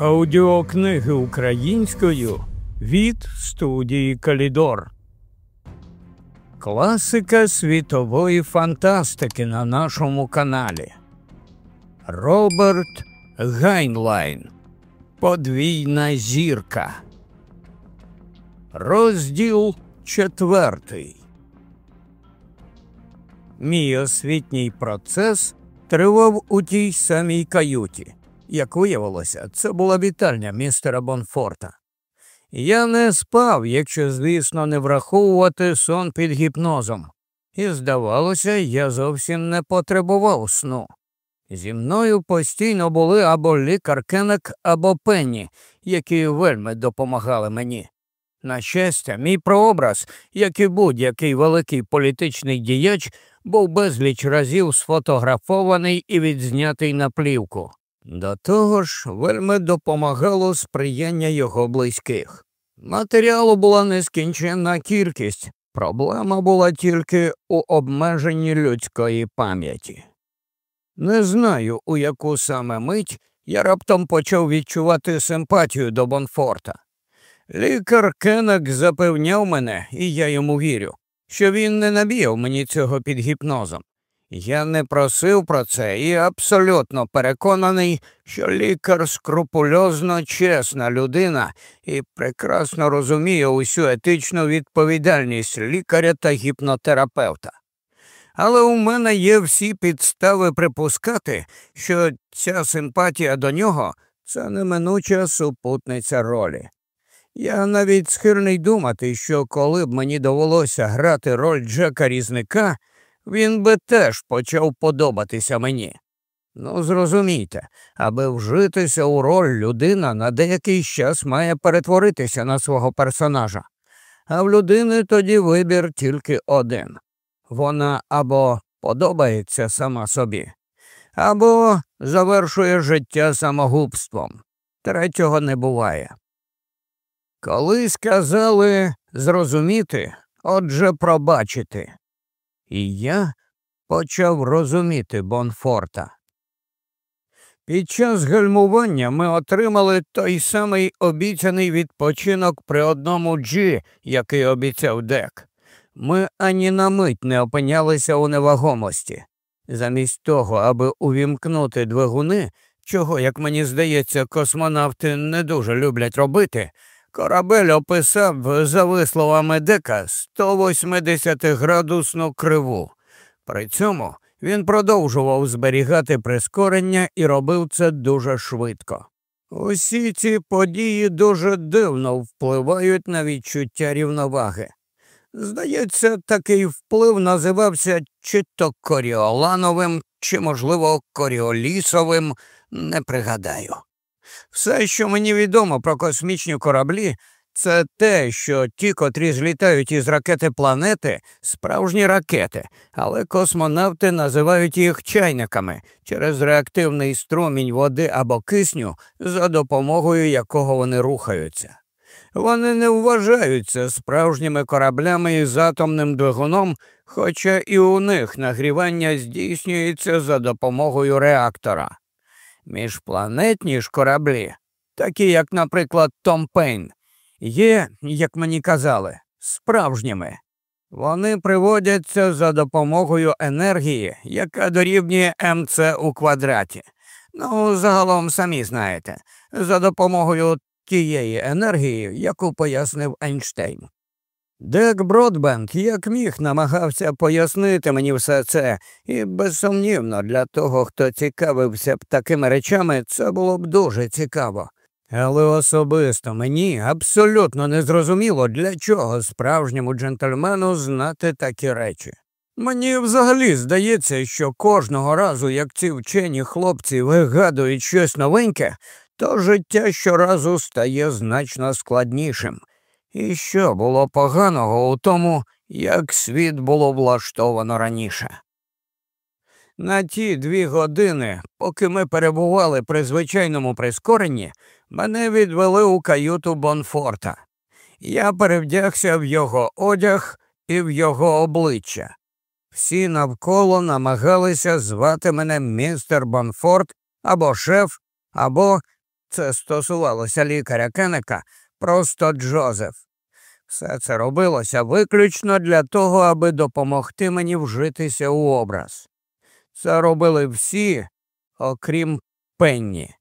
Аудіокниги українською від студії Калідор. Класика світової фантастики на нашому каналі. Роберт Гайнлайн. Подвійна зірка. Розділ четвертий. Мій освітній процес тривав у тій самій каюті. Як виявилося, це була вітальня містера Бонфорта. Я не спав, якщо, звісно, не враховувати сон під гіпнозом, і, здавалося, я зовсім не потребував сну. Зі мною постійно були або лікар Кенек, або Пенні, які вельми допомагали мені. На щастя, мій прообраз, як і будь-який великий політичний діяч, був безліч разів сфотографований і відзнятий на плівку. До того ж, вельми допомагало сприяння його близьких. Матеріалу була нескінченна кількість, проблема була тільки у обмеженні людської пам'яті. Не знаю, у яку саме мить я раптом почав відчувати симпатію до Бонфорта. Лікар Кеннек запевняв мене, і я йому вірю, що він не набіяв мені цього під гіпнозом. Я не просив про це і абсолютно переконаний, що лікар скрупульозно чесна людина і прекрасно розуміє усю етичну відповідальність лікаря та гіпнотерапевта. Але у мене є всі підстави припускати, що ця симпатія до нього це неминуча супутниця ролі. Я навіть схильний думати, що коли б мені довелося грати роль Джека Різника він би теж почав подобатися мені. Ну, зрозумійте, аби вжитися у роль людина на деякий час має перетворитися на свого персонажа, а в людини тоді вибір тільки один вона або подобається сама собі, або завершує життя самогубством. Третього не буває. Коли сказали зрозуміти, отже, пробачити. І я почав розуміти Бонфорта. Під час гальмування ми отримали той самий обіцяний відпочинок при одному джі, який обіцяв Дек. Ми ані на мить не опинялися у невагомості. Замість того, аби увімкнути двигуни, чого, як мені здається, космонавти не дуже люблять робити, Корабель описав, за висловами дека, 180 градусну криву. При цьому він продовжував зберігати прискорення і робив це дуже швидко. Усі ці події дуже дивно впливають на відчуття рівноваги. Здається, такий вплив називався чи то коріолановим, чи, можливо, коріолісовим, не пригадаю. Все, що мені відомо про космічні кораблі, це те, що ті, котрі злітають із ракети планети, справжні ракети, але космонавти називають їх чайниками через реактивний струмінь води або кисню, за допомогою якого вони рухаються. Вони не вважаються справжніми кораблями із атомним двигуном, хоча і у них нагрівання здійснюється за допомогою реактора. Міжпланетні ж кораблі, такі як, наприклад, Том Пейн, є, як мені казали, справжніми. Вони приводяться за допомогою енергії, яка дорівнює МЦ у квадраті. Ну, загалом самі знаєте, за допомогою тієї енергії, яку пояснив Ейнштейн. Дек Бродбенд як міг намагався пояснити мені все це, і безсумнівно для того, хто цікавився б такими речами, це було б дуже цікаво. Але особисто мені абсолютно не зрозуміло, для чого справжньому джентльмену знати такі речі. Мені взагалі здається, що кожного разу, як ці вчені хлопці вигадують щось новеньке, то життя щоразу стає значно складнішим. І що було поганого у тому, як світ було влаштовано раніше? На ті дві години, поки ми перебували при звичайному прискоренні, мене відвели у каюту Бонфорта. Я перевдягся в його одяг і в його обличчя. Всі навколо намагалися звати мене містер Бонфорт або шеф, або це стосувалося лікаря Кенека, просто Джозеф. Все це робилося виключно для того, аби допомогти мені вжитися у образ. Це робили всі, окрім Пенні.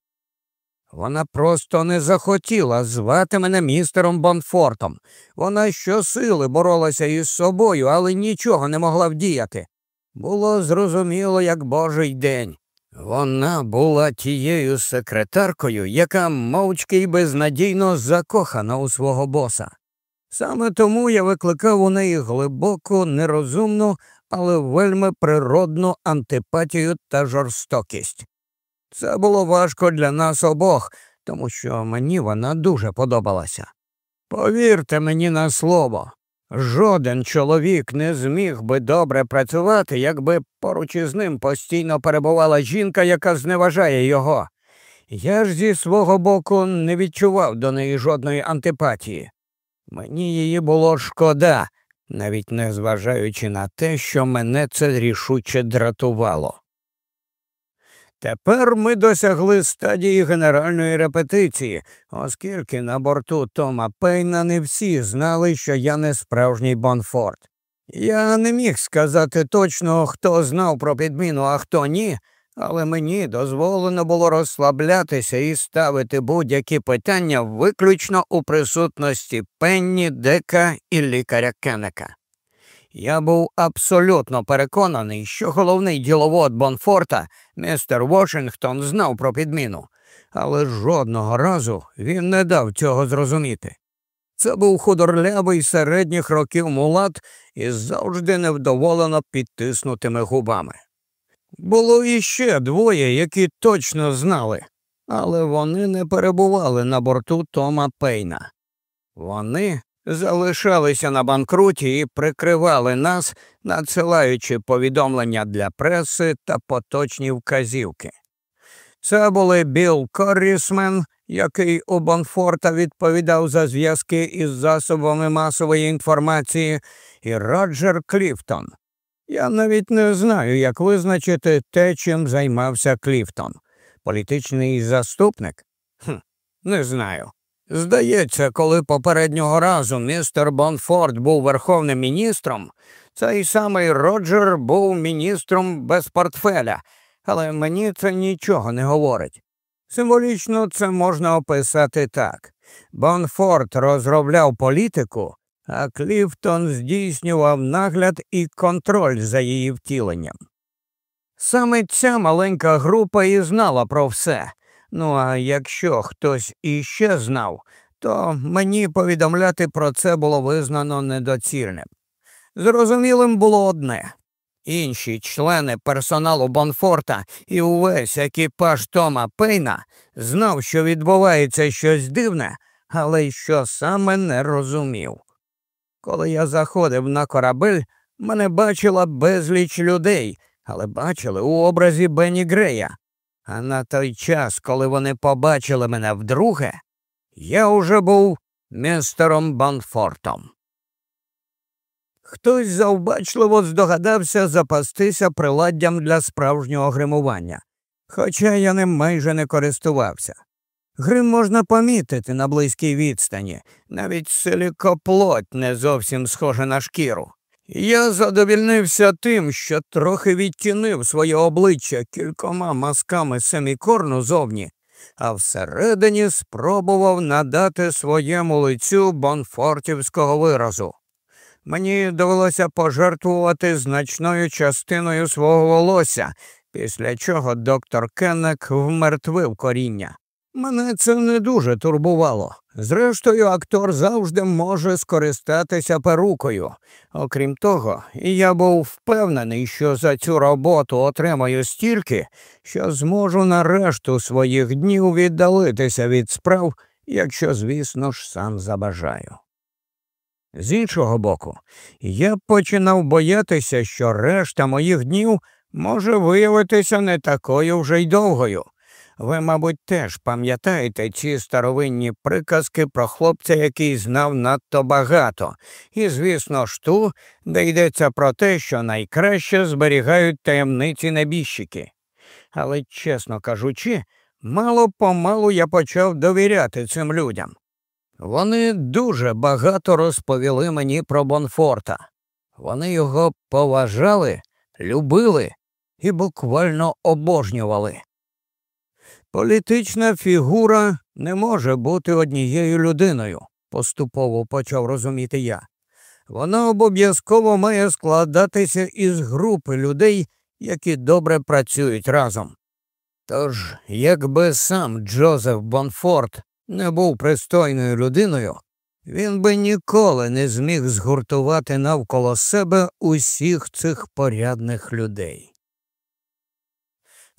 Вона просто не захотіла звати мене містером Бонфортом. Вона щосили боролася із собою, але нічого не могла вдіяти. Було зрозуміло, як божий день. Вона була тією секретаркою, яка мовчки й безнадійно закохана у свого боса. Саме тому я викликав у неї глибоку, нерозумну, але вельми природну антипатію та жорстокість. Це було важко для нас обох, тому що мені вона дуже подобалася. Повірте мені на слово, жоден чоловік не зміг би добре працювати, якби поруч із ним постійно перебувала жінка, яка зневажає його. Я ж зі свого боку не відчував до неї жодної антипатії. Мені її було шкода, навіть не зважаючи на те, що мене це рішуче дратувало. Тепер ми досягли стадії генеральної репетиції, оскільки на борту Тома Пейна не всі знали, що я не справжній Бонфорд. Я не міг сказати точно, хто знав про підміну, а хто ні, але мені дозволено було розслаблятися і ставити будь-які питання виключно у присутності Пенні, Дека і лікаря Кеннека. Я був абсолютно переконаний, що головний діловод Бонфорта, містер Вашингтон, знав про підміну, але жодного разу він не дав цього зрозуміти. Це був худорлявий середніх років мулат із завжди невдоволено підтиснутими губами. Було іще двоє, які точно знали, але вони не перебували на борту Тома Пейна. Вони залишалися на банкруті і прикривали нас, надсилаючи повідомлення для преси та поточні вказівки. Це були Білл Коррісмен, який у Бонфорта відповідав за зв'язки із засобами масової інформації, і Роджер Кліфтон. Я навіть не знаю, як визначити те, чим займався Кліфтон. Політичний заступник? Хм, Не знаю. Здається, коли попереднього разу містер Бонфорд був верховним міністром, цей самий Роджер був міністром без портфеля, але мені це нічого не говорить. Символічно це можна описати так Бонфорд розробляв політику, а Кліфтон здійснював нагляд і контроль за її втіленням. Саме ця маленька група і знала про все. Ну а якщо хтось іще знав, то мені повідомляти про це було визнано недоцільним. Зрозумілим було одне інші члени персоналу Бонфорта і увесь екіпаж Тома Пейна знав, що відбувається щось дивне, але й що саме не розумів. Коли я заходив на корабель, мене бачила безліч людей, але бачили у образі Бенні Грея. А на той час, коли вони побачили мене вдруге, я уже був містером Банфортом. Хтось завбачливо здогадався запастися приладдям для справжнього гримування, хоча я ним майже не користувався. Грим можна помітити на близькій відстані, навіть силікоплоть не зовсім схожа на шкіру. Я задовільнився тим, що трохи відтінив своє обличчя кількома масками семікорну зовні, а всередині спробував надати своєму лицю бонфортівського виразу. Мені довелося пожертвувати значною частиною свого волосся, після чого доктор Кеннек вмертвив коріння. Мене це не дуже турбувало. Зрештою, актор завжди може скористатися перукою. Окрім того, я був впевнений, що за цю роботу отримаю стільки, що зможу на решту своїх днів віддалитися від справ, якщо, звісно ж, сам забажаю. З іншого боку, я починав боятися, що решта моїх днів може виявитися не такою вже й довгою. Ви, мабуть, теж пам'ятаєте ці старовинні приказки про хлопця, який знав надто багато, і, звісно ж, ту, де йдеться про те, що найкраще зберігають таємниці небіжчики. Але, чесно кажучи, Мало помалу я почав довіряти цим людям. Вони дуже багато розповіли мені про Бонфорта. Вони його поважали, любили і буквально обожнювали. Політична фігура не може бути однією людиною, поступово почав розуміти я. Вона обов'язково має складатися із групи людей, які добре працюють разом. Тож, якби сам Джозеф Бонфорд не був пристойною людиною, він би ніколи не зміг згуртувати навколо себе усіх цих порядних людей.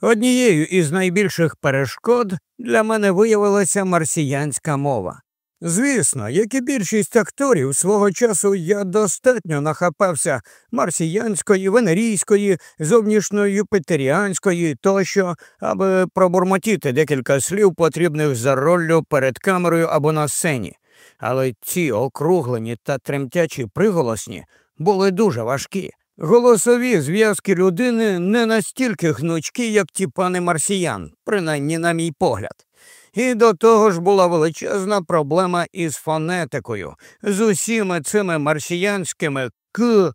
Однією із найбільших перешкод для мене виявилася марсіянська мова. Звісно, як і більшість акторів свого часу я достатньо нахапався марсіянської, венерійської, зовнішньоюпитеріанської тощо, аби пробурмотіти декілька слів, потрібних за роллю перед камерою або на сцені. Але ці округлені та тремтячі приголосні були дуже важкі. Голосові зв'язки людини не настільки гнучкі, як ті пани марсіян, принаймні на мій погляд. І до того ж була величезна проблема із фонетикою, з усіми цими марсіянськими к,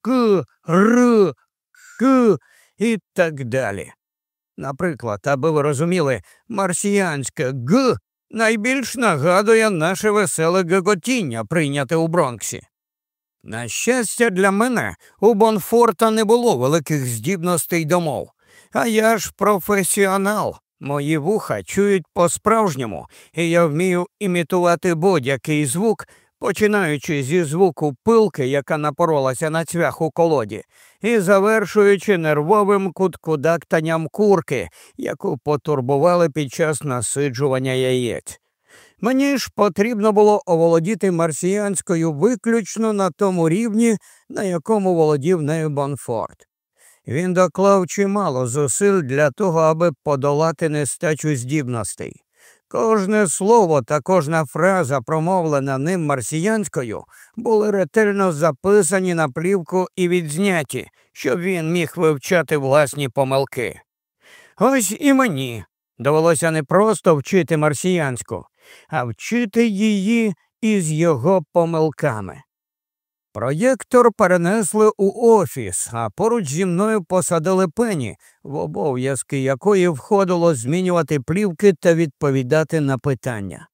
к, р, к і так далі. Наприклад, аби ви розуміли, марсіянське г найбільш нагадує наше веселе гаготіння, прийняте у Бронксі. На щастя, для мене у Бонфорта не було великих здібностей до мов, а я ж професіонал. Мої вуха чують по-справжньому, і я вмію імітувати будь-який звук, починаючи зі звуку пилки, яка напоролася на цвях у колоді, і завершуючи нервовим куткудактанням курки, яку потурбували під час насиджування яєць. Мені ж потрібно було оволодіти марсіянською виключно на тому рівні, на якому володів нею Бонфорд. Він доклав чимало зусиль для того, аби подолати нестачу здібностей. Кожне слово та кожна фраза, промовлена ним марсіянською, були ретельно записані на плівку і відзняті, щоб він міг вивчати власні помилки. Ось і мені довелося не просто вчити марсіянську, а вчити її із його помилками. Проєктор перенесли у офіс, а поруч зі мною посадили пені, в обов'язки якої входило змінювати плівки та відповідати на питання.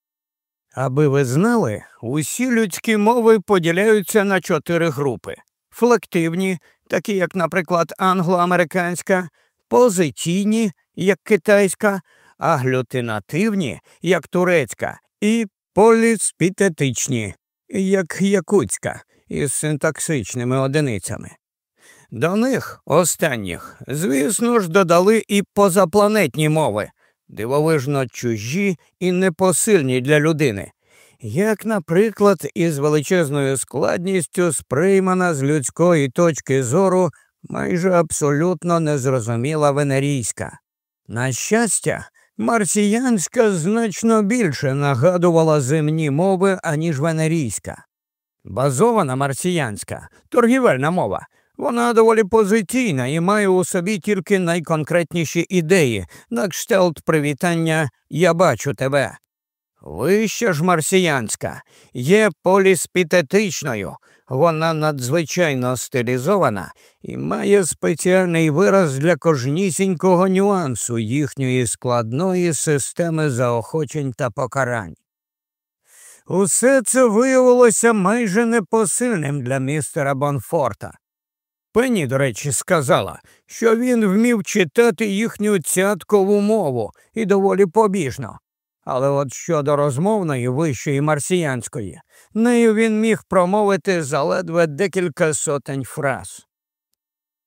Аби ви знали, усі людські мови поділяються на чотири групи флективні, такі як, наприклад, англоамериканська, позиційні, як китайська, аглютинативні, як турецька, і поліспітетичні, як якутська із синтаксичними одиницями. До них останніх, звісно ж, додали і позапланетні мови, дивовижно чужі і непосильні для людини, як, наприклад, із величезною складністю сприймана з людської точки зору майже абсолютно незрозуміла венерійська. На щастя, марсіянська значно більше нагадувала земні мови, аніж венерійська. Базована марсіянська, торгівельна мова. Вона доволі позиційна і має у собі тільки найконкретніші ідеї, на кшталт привітання Я бачу тебе. Вища ж марсіянська є поліспітетичною, вона надзвичайно стилізована і має спеціальний вираз для кожнісінького нюансу їхньої складної системи заохочень та покарань. Усе це виявилося майже непосильним для містера Бонфорта. Пенні, до речі, сказала, що він вмів читати їхню цяткову мову і доволі побіжно. Але от щодо розмовної вищої марсіянської, нею він міг промовити заледве декілька сотень фраз.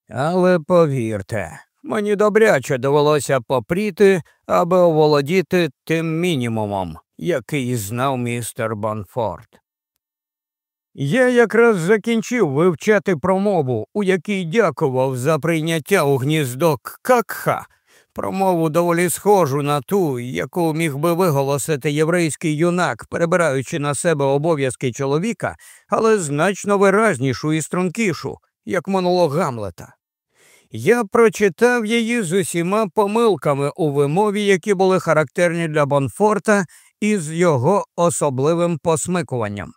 Але повірте, мені добряче довелося попріти, аби оволодіти тим мінімумом, який знав містер Бонфорд. Я якраз закінчив вивчати промову, у якій дякував за прийняття у гніздок Какха, промову доволі схожу на ту, яку міг би виголосити єврейський юнак, перебираючи на себе обов'язки чоловіка, але значно виразнішу і стрункішу, як монолог Гамлета. Я прочитав її з усіма помилками у вимові, які були характерні для Бонфорта, і з його особливим посмикуванням.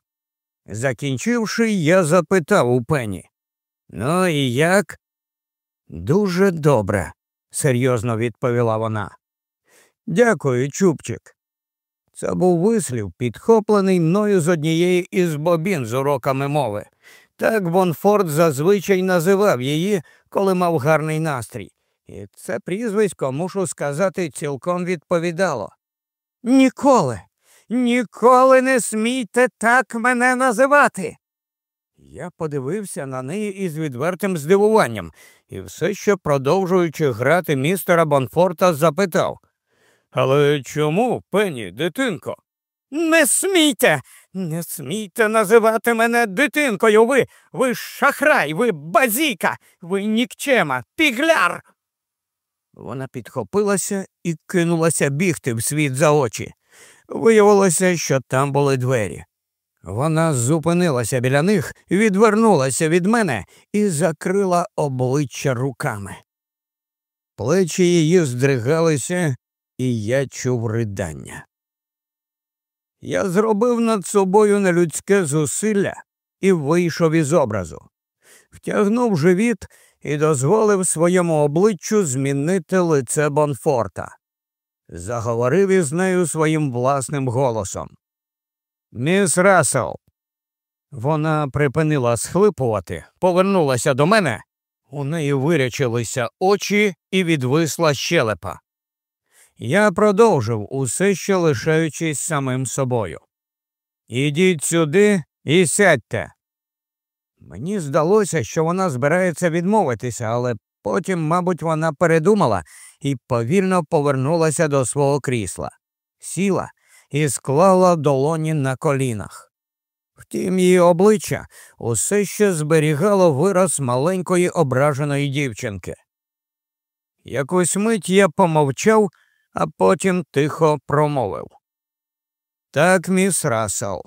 Закінчивши, я запитав у пені. Ну і як? Дуже добре, серйозно відповіла вона. Дякую, Чубчик. Це був вислів, підхоплений мною з однієї із бобін з уроками мови. Так Бонфорд зазвичай називав її, коли мав гарний настрій. І це прізвисько, мушу сказати, цілком відповідало. Ніколи, ніколи не смійте так мене називати. Я подивився на неї із відвертим здивуванням і все ще, продовжуючи грати містера Бонфорта, запитав Але чому, пені, дитинко? Не смійте, не смійте називати мене дитинкою. Ви ви шахрай, ви базіка, ви нікчема, пігляр. Вона підхопилася і кинулася бігти в світ за очі. Виявилося, що там були двері. Вона зупинилася біля них, відвернулася від мене і закрила обличчя руками. Плечі її здригалися, і я чув ридання. Я зробив над собою нелюдське зусилля і вийшов із образу, втягнув живіт і дозволив своєму обличчю змінити лице Бонфорта. Заговорив із нею своїм власним голосом. Міс Рассел. Вона припинила схлипувати, повернулася до мене. У неї вирячилися очі і відвисла щелепа. Я продовжив, усе ще лишаючись самим собою. Ідіть сюди і сядьте. Мені здалося, що вона збирається відмовитися, але потім, мабуть, вона передумала і повільно повернулася до свого крісла, сіла і склала долоні на колінах. Втім, її обличчя усе ще зберігало вираз маленької ображеної дівчинки. Якусь мить я помовчав а потім тихо промовив. Так, міс Рассел,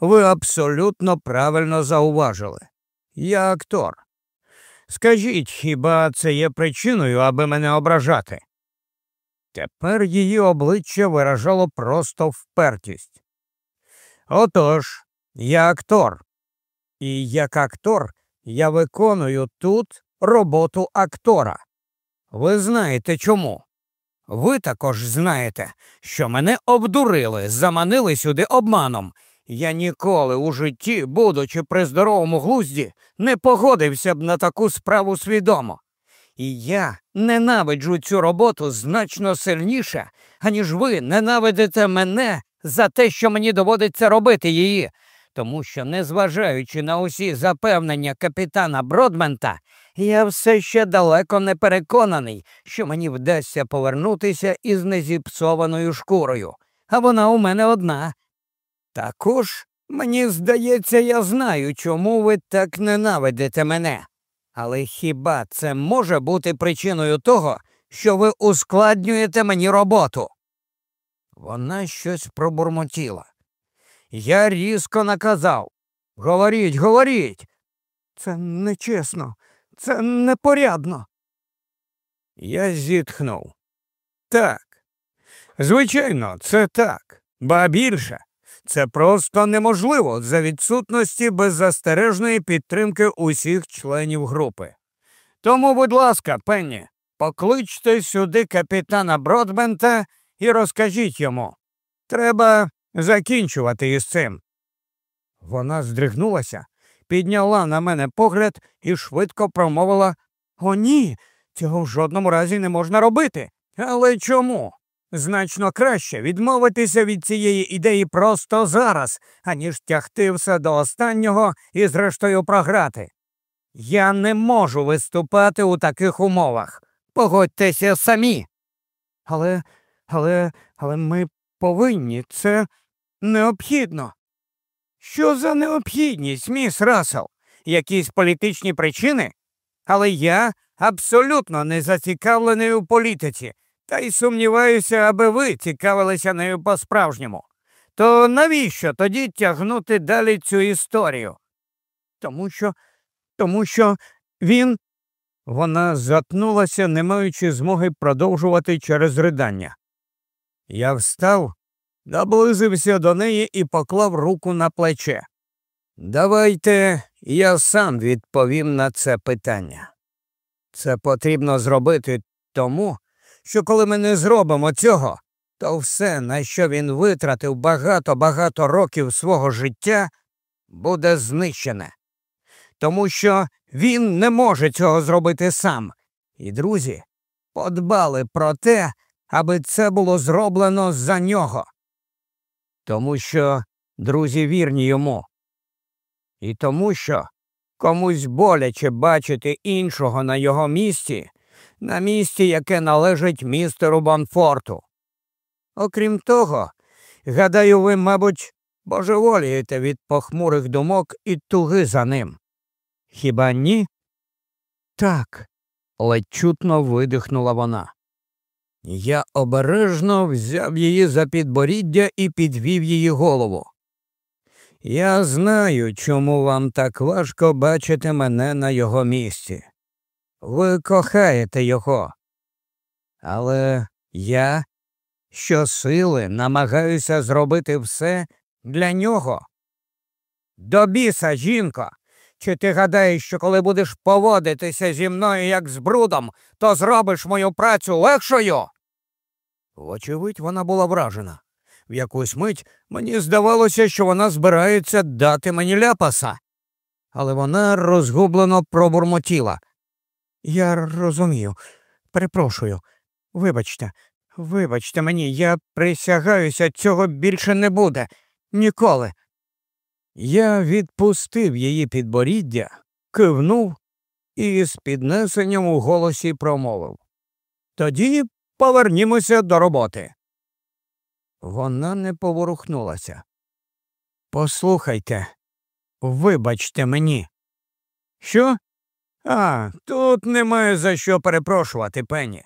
ви абсолютно правильно зауважили. Я актор. Скажіть, хіба це є причиною, аби мене ображати? Тепер її обличчя виражало просто впертість. Отож, я актор, і як актор я виконую тут роботу актора. Ви знаєте чому? Ви також знаєте, що мене обдурили, заманили сюди обманом. Я ніколи у житті, будучи при здоровому глузді, не погодився б на таку справу свідомо. І я ненавиджу цю роботу значно сильніше, аніж ви ненавидите мене за те, що мені доводиться робити її, тому що, незважаючи на усі запевнення капітана Бродмента, я все ще далеко не переконаний, що мені вдасться повернутися із незіпсованою шкурою, а вона у мене одна. Також, мені здається, я знаю, чому ви так ненавидите мене. Але хіба це може бути причиною того, що ви ускладнюєте мені роботу? Вона щось пробурмотіла. Я різко наказав Говоріть, говоріть. Це нечесно. Це непорядно. Я зітхнув. Так. Звичайно, це так, ба більше. Це просто неможливо за відсутності беззастережної підтримки усіх членів групи. Тому, будь ласка, Пенні, покличте сюди капітана Бродбента і розкажіть йому. Треба закінчувати із цим. Вона здригнулася, підняла на мене погляд і швидко промовила О, ні, цього в жодному разі не можна робити. Але чому? Значно краще відмовитися від цієї ідеї просто зараз, аніж тягти все до останнього і, зрештою, програти. Я не можу виступати у таких умовах. Погодьтеся самі. Але, але, але ми повинні, це необхідно. Що за необхідність, міс Рассел? Якісь політичні причини? Але я абсолютно не зацікавлений у політиці, та й сумніваюся, аби ви цікавилися нею по-справжньому. То навіщо тоді тягнути далі цю історію? Тому що, тому що він Вона затнулася, не маючи змоги продовжувати через ридання. Я встав, наблизився до неї і поклав руку на плече. Давайте я сам відповім на це питання. Це потрібно зробити тому, що коли ми не зробимо цього, то все, на що він витратив багато-багато років свого життя, буде знищене. Тому що він не може цього зробити сам. І друзі подбали про те, аби це було зроблено за нього. Тому що друзі вірні йому. І тому що комусь боляче бачити іншого на його місці, на місці, яке належить містеру Бонфорту. Окрім того, гадаю, ви, мабуть, божеволієте від похмурих думок і туги за ним. Хіба ні? Так, ледь чутно видихнула вона. Я обережно взяв її за підборіддя і підвів її голову. Я знаю, чому вам так важко бачити мене на його місці. Ви кохаєте його. Але я щосили намагаюся зробити все для нього. До біса, жінко, чи ти гадаєш, що коли будеш поводитися зі мною як з брудом, то зробиш мою працю легшою? Вочевидь, вона була вражена. В якусь мить мені здавалося, що вона збирається дати мені ляпаса. Але вона розгублено пробурмотіла. Я розумію, перепрошую. Вибачте, вибачте мені, я присягаюся, цього більше не буде. Ніколи. Я відпустив її підборіддя, кивнув і з піднесенням у голосі промовив. Тоді повернімося до роботи. Вона не поворухнулася. Послухайте, вибачте мені. Що? А, тут немає за що перепрошувати, пені.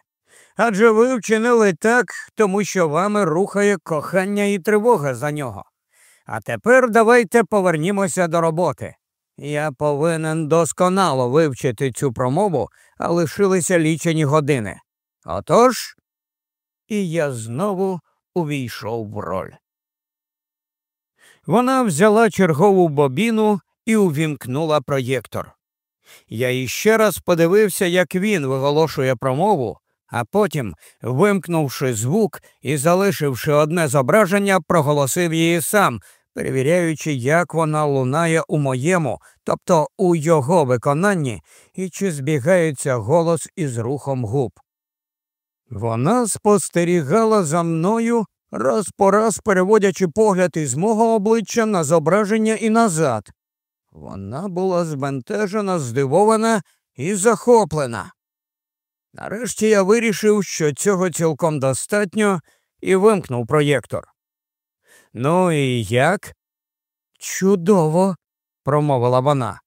Адже ви вчинили так, тому що вами рухає кохання і тривога за нього. А тепер давайте повернімося до роботи. Я повинен досконало вивчити цю промову, а лишилися лічені години. Отож, і я знову увійшов в роль. Вона взяла чергову бобіну і увімкнула проєктор. Я іще раз подивився, як він виголошує промову, а потім, вимкнувши звук і залишивши одне зображення, проголосив її сам, перевіряючи, як вона лунає у моєму, тобто у його виконанні, і чи збігається голос із рухом губ. Вона спостерігала за мною, раз по раз переводячи погляд із мого обличчя на зображення і назад. Вона була збентежена, здивована і захоплена. Нарешті я вирішив, що цього цілком достатньо, і вимкнув проєктор. Ну і як? Чудово, промовила вона.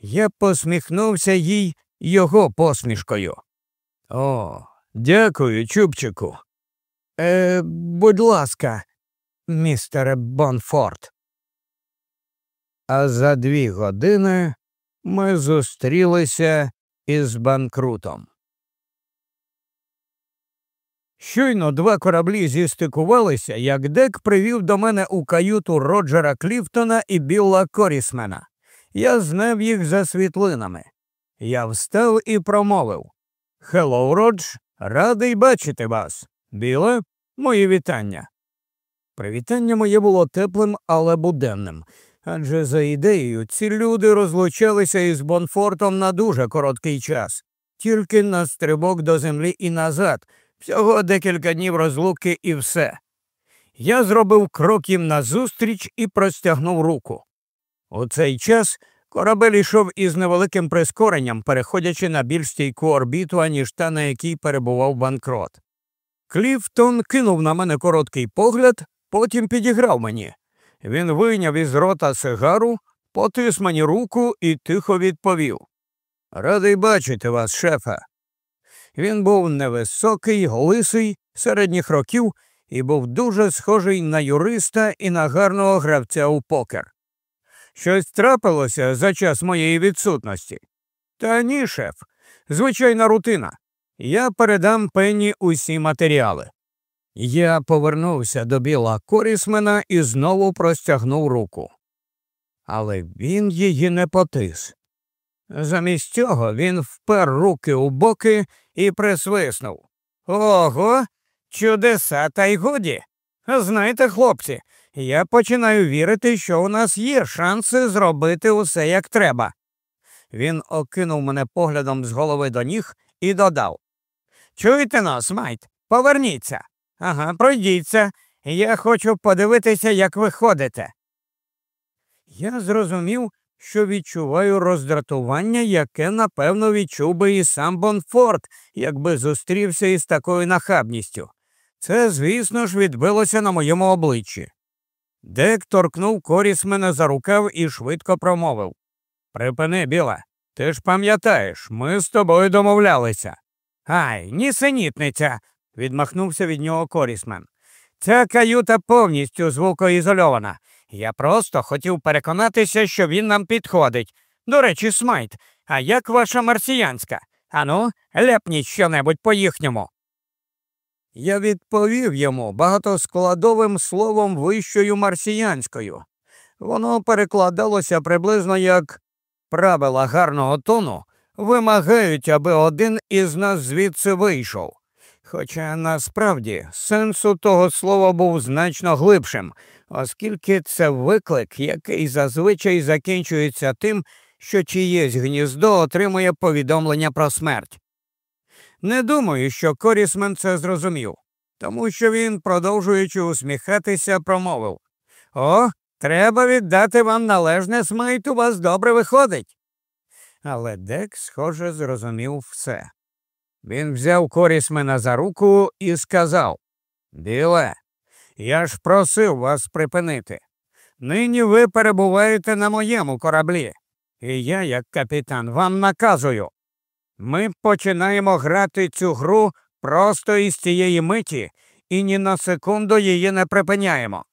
Я посміхнувся їй його посмішкою. О, дякую, Чубчику. Е, Будь ласка, містере Бонфорт. А за дві години ми зустрілися із банкрутом. Щойно два кораблі зістикувалися, як Дек привів до мене у каюту Роджера Кліфтона і Білла Корісмена. Я знав їх за світлинами. Я встав і промовив Hello, Родж, радий бачити вас. Білле, мої вітання. Привітання моє було теплим, але буденним. Адже за ідеєю ці люди розлучалися із Бонфортом на дуже короткий час, тільки на стрибок до землі і назад. Всього декілька днів розлуки і все. Я зробив крок їм назустріч і простягнув руку. У цей час корабель йшов із невеликим прискоренням, переходячи на більш стійку орбіту, аніж та, на якій перебував банкрот. Кліфтон кинув на мене короткий погляд, потім підіграв мені. Він вийняв із рота сигару, потис мені руку і тихо відповів Радий бачити вас, шефа. Він був невисокий, лисий, середніх років і був дуже схожий на юриста і на гарного гравця у покер. Щось трапилося за час моєї відсутності. Та ні, шеф. Звичайна рутина. Я передам пенні усі матеріали. Я повернувся до біла корісмена і знову простягнув руку. Але він її не потис. Замість цього він впер руки у боки і присвиснув. Ого, чудеса, та й годі. Знаєте, хлопці, я починаю вірити, що у нас є шанси зробити усе як треба. Він окинув мене поглядом з голови до ніг і додав Чуєте нас, Смайт? Поверніться. Ага, пройдіться. Я хочу подивитися, як ви ходите. Я зрозумів, що відчуваю роздратування, яке, напевно, відчув би і сам Бонфорт, якби зустрівся із такою нахабністю. Це, звісно ж, відбилося на моєму обличчі. Дек торкнув коріс мене за рукав і швидко промовив Припини, біла, ти ж пам'ятаєш, ми з тобою домовлялися. Ай, нісенітниця, відмахнувся від нього корісмен. Ця каюта повністю звукоізольована. Я просто хотів переконатися, що він нам підходить. До речі, смайт, а як ваша марсіянська? Ану, ляпніть щонебудь по їхньому. Я відповів йому багатоскладовим словом вищою марсіянською. Воно перекладалося приблизно як правила гарного тону вимагають, аби один із нас звідси вийшов. Хоча насправді сенсу того слова був значно глибшим, оскільки це виклик, який зазвичай закінчується тим, що чиєсь гніздо отримує повідомлення про смерть. Не думаю, що Корісмен це зрозумів, тому що він, продовжуючи усміхатися, промовив О, треба віддати вам належне смайт, у вас добре виходить. Але Дек, схоже, зрозумів все. Він взяв Корісмена за руку і сказав Біле, я ж просив вас припинити. Нині ви перебуваєте на моєму кораблі, і я, як капітан, вам наказую. Ми починаємо грати цю гру просто із цієї миті і ні на секунду її не припиняємо.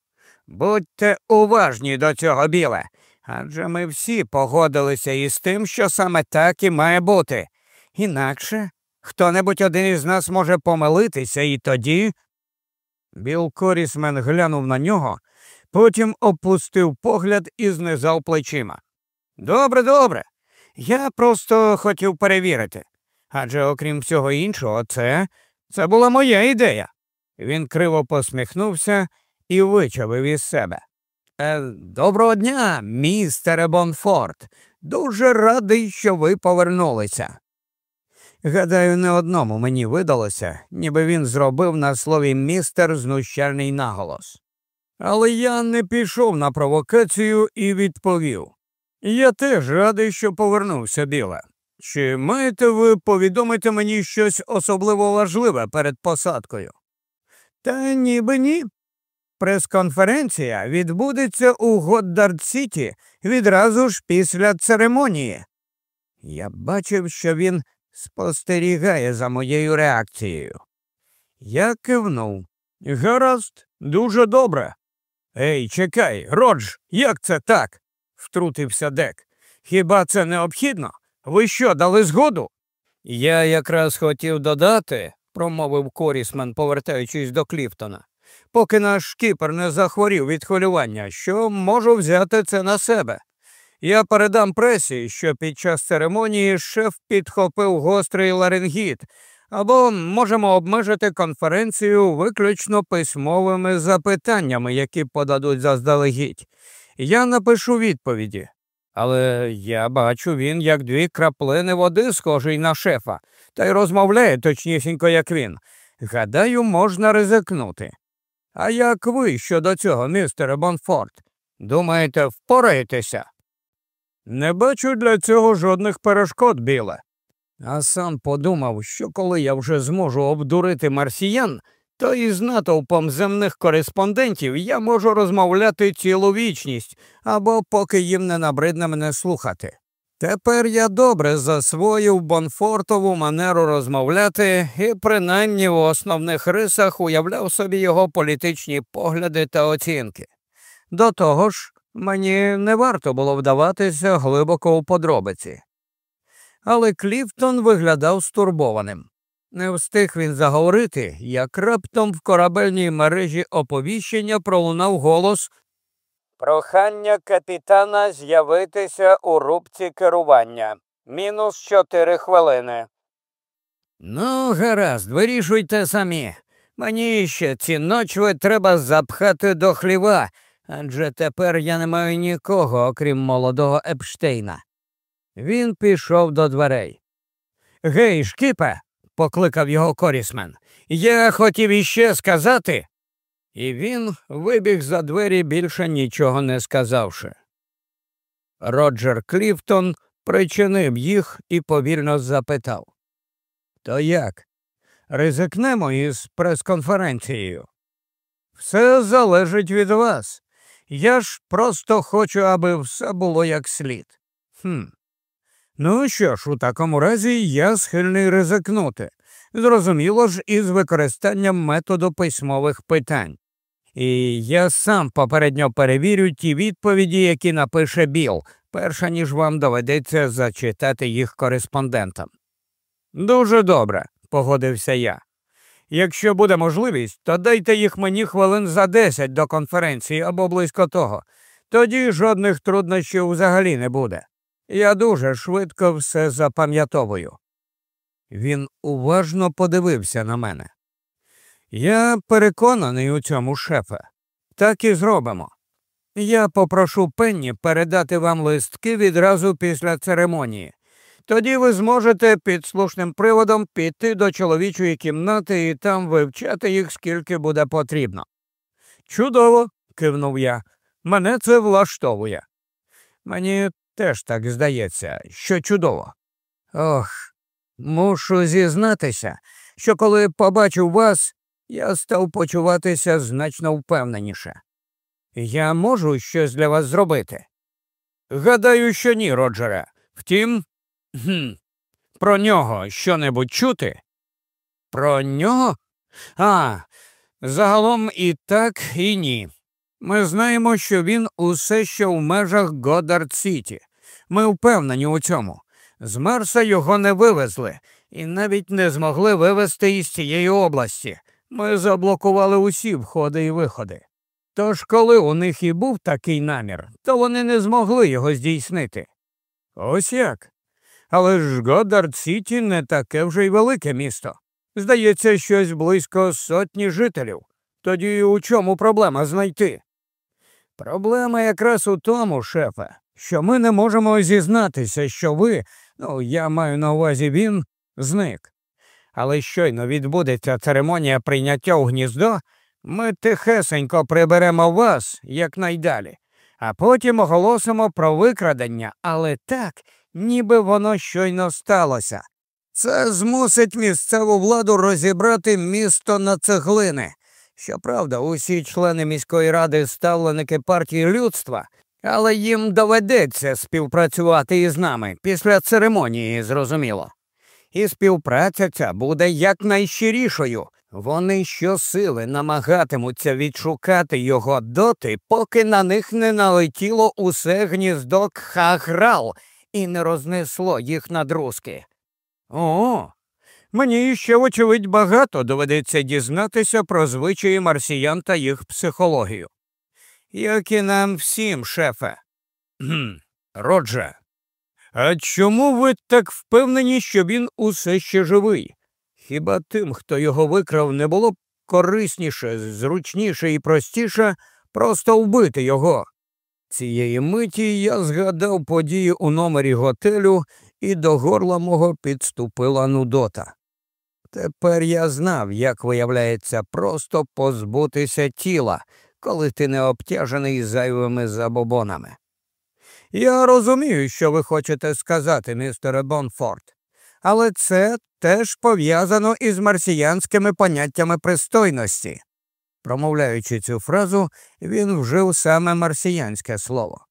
Будьте уважні до цього біле, адже ми всі погодилися із тим, що саме так і має бути. Інакше хто небудь один із нас може помилитися, і тоді. Біл Корісмен глянув на нього, потім опустив погляд і знизав плечима. Добре, добре. Я просто хотів перевірити. Адже, окрім всього іншого, це це була моя ідея. Він криво посміхнувся і вичавив із себе. Е, Доброго дня, містере Бонфорд. Дуже радий, що ви повернулися. Гадаю, не одному мені видалося, ніби він зробив на слові містер знущальний наголос. Але я не пішов на провокацію і відповів Я теж радий, що повернувся, біле. Чи маєте ви повідомити мені щось особливо важливе перед посадкою? Та ніби ні. Прес-конференція відбудеться у Годдард Сіті відразу ж після церемонії. Я бачив, що він спостерігає за моєю реакцією. Я кивнув. Гаразд, дуже добре. Ей, чекай, Родж, як це так? втрутився Дек. Хіба це необхідно? Ви що, дали згоду? Я якраз хотів додати, промовив Корісман, повертаючись до Кліфтона, поки наш шкіпер не захворів від хвилювання, що можу взяти це на себе. Я передам пресі, що під час церемонії шеф підхопив гострий ларингіт, або можемо обмежити конференцію виключно письмовими запитаннями, які подадуть заздалегідь. Я напишу відповіді. Але я бачу він, як дві краплини води, схожий на шефа, та й розмовляє точнісінько, як він. Гадаю, можна ризикнути. А як ви щодо цього, містере Бонфорд? Думаєте, впораєтеся? Не бачу для цього жодних перешкод, біле. А сам подумав, що коли я вже зможу обдурити марсіян, то із натовпом земних кореспондентів я можу розмовляти цілу вічність або поки їм не набридне мене слухати. Тепер я добре засвоїв Бонфортову манеру розмовляти і, принаймні, в основних рисах уявляв собі його політичні погляди та оцінки. До того ж, Мені не варто було вдаватися глибоко у подробиці. але Кліфтон виглядав стурбованим. Не встиг він заговорити, як раптом в корабельній мережі оповіщення пролунав голос Прохання капітана з'явитися у рубці керування. Мінус чотири хвилини. Ну, гаразд, вирішуйте самі. Мені ще ці ночви треба запхати до хліва, адже тепер я не маю нікого, окрім молодого Епштейна. Він пішов до дверей. Гей, шкіпе, покликав його корісмен. Я хотів іще сказати. І він вибіг за двері, більше нічого не сказавши. Роджер Кліфтон причинив їх і повільно запитав То як? Ризикнемо із прес-конференцією? Все залежить від вас. Я ж просто хочу, аби все було як слід. Хм. Ну що ж, у такому разі я схильний ризикнути. Зрозуміло ж, із використанням методу письмових питань. І я сам попередньо перевірю ті відповіді, які напише Біл, перша ніж вам доведеться зачитати їх кореспондентам. Дуже добре, погодився я. Якщо буде можливість, то дайте їх мені хвилин за десять до конференції або близько того. Тоді жодних труднощів взагалі не буде. Я дуже швидко все запам'ятовую. Він уважно подивився на мене. Я переконаний у цьому, шефе. Так і зробимо. Я попрошу Пенні передати вам листки відразу після церемонії. Тоді ви зможете під слушним приводом піти до чоловічої кімнати і там вивчати їх, скільки буде потрібно. Чудово, кивнув я. Мене це влаштовує. Мені теж так здається, що чудово. Ох, мушу зізнатися, що коли побачив вас, я став почуватися значно впевненіше. Я можу щось для вас зробити? Гадаю, що ні, Роджере. Втім, хм, про нього що-небудь чути? Про нього? А, загалом і так, і ні. Ми знаємо, що він усе ще в межах Годард Сіті. Ми впевнені у цьому. З Марса його не вивезли і навіть не змогли вивезти із цієї області. Ми заблокували усі входи і виходи. Тож, коли у них і був такий намір, то вони не змогли його здійснити. Ось як. Але ж Годард Сіті не таке вже й велике місто. Здається, щось близько сотні жителів. Тоді у чому проблема знайти? Проблема якраз у тому, шефе, що ми не можемо зізнатися, що ви, ну я маю на увазі він, зник. Але щойно відбудеться церемонія прийняття у гніздо, ми тихесенько приберемо вас якнайдалі, а потім оголосимо про викрадення, але так, ніби воно щойно сталося. Це змусить місцеву владу розібрати місто на цеглини. Щоправда, усі члени міської ради ставленики партії людства, але їм доведеться співпрацювати із нами після церемонії, зрозуміло. І співпраця ця буде якнайщирішою. Вони щосили намагатимуться відшукати його доти, поки на них не налетіло усе гніздо Кхаграл і не рознесло їх на друзки. О, Мені ще, вочевидь, багато доведеться дізнатися про звичаї марсіян та їх психологію. Як і нам всім, шефе. Кхм, Родже, а чому ви так впевнені, що він усе ще живий? Хіба тим, хто його викрав, не було б корисніше, зручніше і простіше просто вбити його? Цієї миті я згадав події у номері готелю, і до горла мого підступила Нудота. Тепер я знав, як виявляється, просто позбутися тіла, коли ти не обтяжений зайвими забобонами. Я розумію, що ви хочете сказати, містере Бонфорд, але це теж пов'язано із марсіянськими поняттями пристойності. Промовляючи цю фразу, він вжив саме марсіянське слово.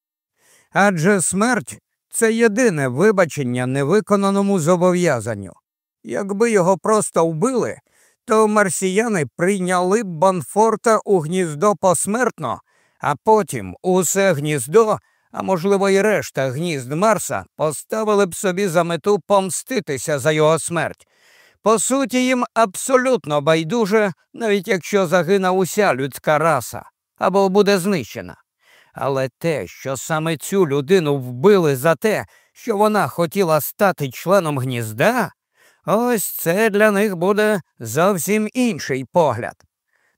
Адже смерть це єдине вибачення невиконаному зобов'язанню. Якби його просто вбили, то марсіяни прийняли б Бонфорта у гніздо посмертно, а потім усе гніздо а можливо, і решта гнізд Марса поставили б собі за мету помститися за його смерть. По суті, їм абсолютно байдуже, навіть якщо загине уся людська раса або буде знищена. Але те, що саме цю людину вбили за те, що вона хотіла стати членом гнізда, ось це для них буде зовсім інший погляд.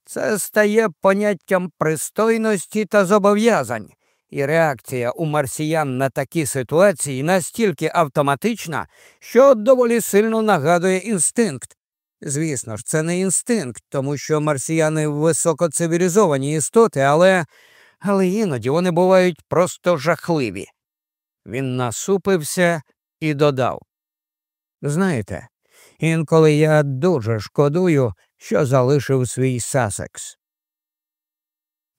Це стає поняттям пристойності та зобов'язань, і реакція у марсіян на такі ситуації настільки автоматична, що доволі сильно нагадує інстинкт. Звісно ж, це не інстинкт, тому що марсіяни високоцивілізовані істоти, але але іноді вони бувають просто жахливі. Він насупився і додав Знаєте, інколи я дуже шкодую, що залишив свій сасекс.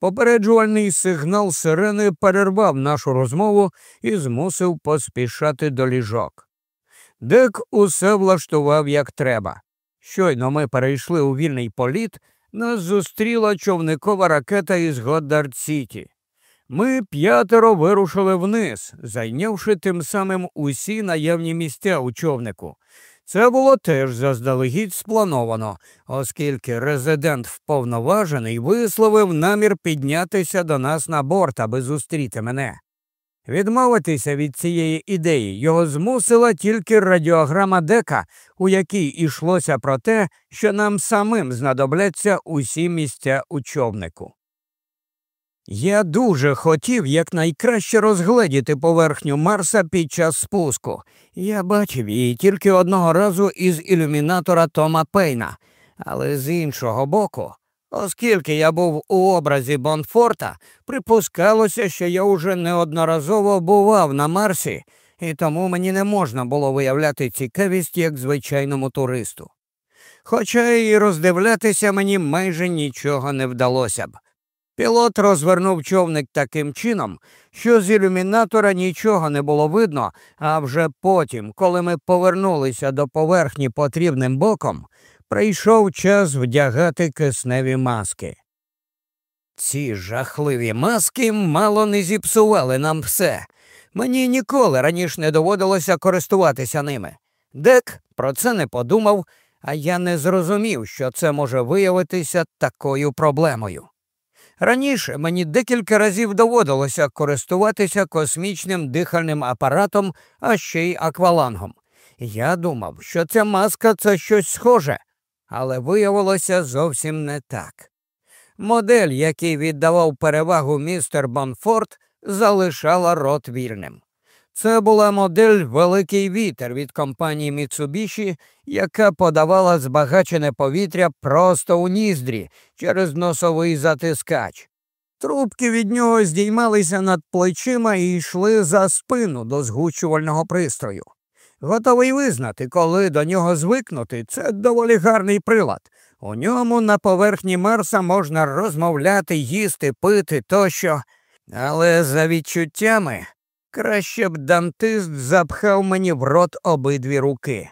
Попереджувальний сигнал сирени перервав нашу розмову і змусив поспішати до ліжок. Дек усе влаштував як треба. Щойно ми перейшли у вільний політ, нас зустріла човникова ракета із Годдард Сіті. Ми п'ятеро вирушили вниз, зайнявши тим самим усі наявні місця у човнику. Це було теж заздалегідь сплановано, оскільки резидент вповноважений висловив намір піднятися до нас на борт, аби зустріти мене. Відмовитися від цієї ідеї його змусила тільки радіограма дека, у якій йшлося про те, що нам самим знадобляться усі місця у човнику. Я дуже хотів якнайкраще розгледіти поверхню Марса під час спуску. Я бачив її тільки одного разу із ілюмінатора Тома Пейна, але з іншого боку, оскільки я був у образі Бонфорта, припускалося, що я уже неодноразово бував на Марсі, і тому мені не можна було виявляти цікавість як звичайному туристу. Хоча і роздивлятися мені майже нічого не вдалося б. Пілот розвернув човник таким чином, що з ілюмінатора нічого не було видно, а вже потім, коли ми повернулися до поверхні потрібним боком, прийшов час вдягати кисневі маски. Ці жахливі маски мало не зіпсували нам все. Мені ніколи раніше не доводилося користуватися ними. Дек про це не подумав, а я не зрозумів, що це може виявитися такою проблемою. Раніше мені декілька разів доводилося користуватися космічним дихальним апаратом, а ще й аквалангом. Я думав, що ця маска це щось схоже, але виявилося зовсім не так. Модель, який віддавав перевагу містер Бонфорд, залишала рот вільним. Це була модель Великий вітер від компанії Mitsubishi, яка подавала збагачене повітря просто у ніздрі через носовий затискач. Трубки від нього здіймалися над плечима і йшли за спину до згучувального пристрою. Готовий визнати, коли до нього звикнути, це доволі гарний прилад. У ньому на поверхні Марса можна розмовляти, їсти, пити тощо. Але за відчуттями Краще б дантист запхав мені в рот обидві руки.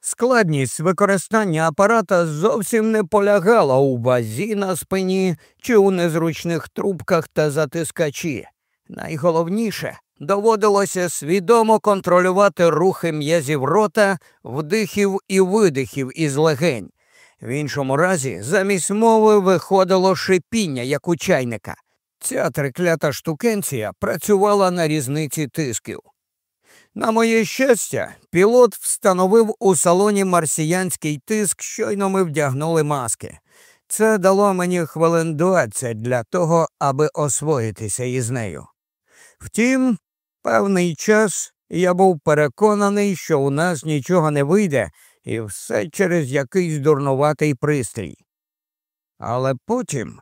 Складність використання апарата зовсім не полягала у вазі на спині чи у незручних трубках та затискачі. Найголовніше доводилося свідомо контролювати рухи м'язів рота, вдихів і видихів із легень. В іншому разі замість мови виходило шипіння, як у чайника. Ця триклята штукенція працювала на різниці тисків. На моє щастя, пілот встановив у салоні марсіянський тиск, щойно ми вдягнули маски. Це дало мені хвилин 20 для того, аби освоїтися із нею. Втім, певний час я був переконаний, що у нас нічого не вийде, і все через якийсь дурнуватий пристрій. Але потім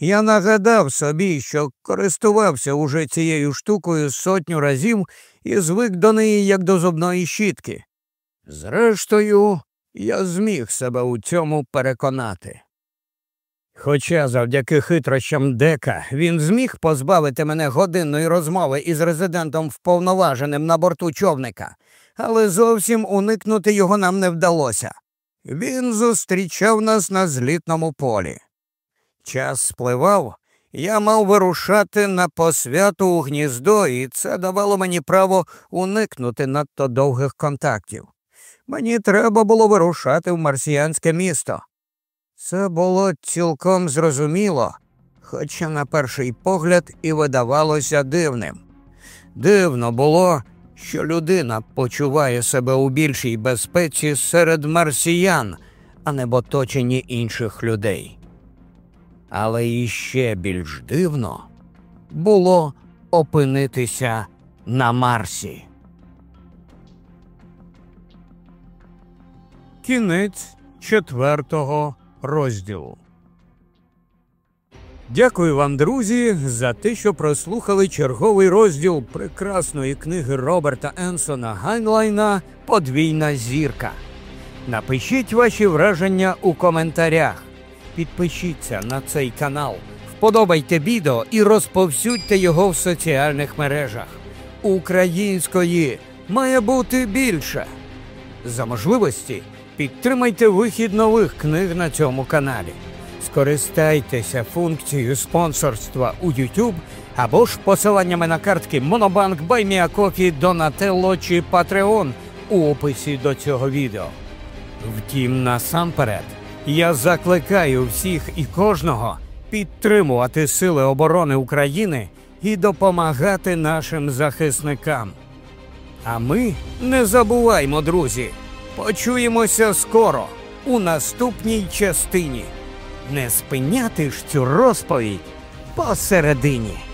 я нагадав собі, що користувався уже цією штукою сотню разів і звик до неї як до зубної щітки. Зрештою, я зміг себе у цьому переконати. Хоча завдяки хитрощам Дека він зміг позбавити мене годинної розмови із резидентом вповноваженим на борту човника, але зовсім уникнути його нам не вдалося. Він зустрічав нас на злітному полі. Час спливав, Я мав вирушати на посвяту у гніздо, і це давало мені право уникнути надто довгих контактів. Мені треба було вирушати в марсіянське місто. Це було цілком зрозуміло, хоча на перший погляд і видавалося дивним. Дивно було, що людина почуває себе у більшій безпеці серед марсіян, а не в оточенні інших людей. Але іще більш дивно було опинитися на Марсі. Кінець четвертого розділу. Дякую вам, друзі, за те, що прослухали черговий розділ прекрасної книги Роберта Енсона Гайнлайна Подвійна зірка. Напишіть ваші враження у коментарях. Підпишіться на цей канал, вподобайте відео і розповсюдьте його в соціальних мережах. Української має бути більше. За можливості підтримайте вихід нових книг на цьому каналі. Скористайтеся функцією спонсорства у YouTube або ж посиланнями на картки Monobank, BuyMeACoffee, Donatello чи Patreon у описі до цього відео. Втім, насамперед, я закликаю всіх і кожного підтримувати Сили оборони України і допомагати нашим захисникам. А ми не забуваймо, друзі, почуємося скоро у наступній частині. Не спиняти ж цю розповідь посередині.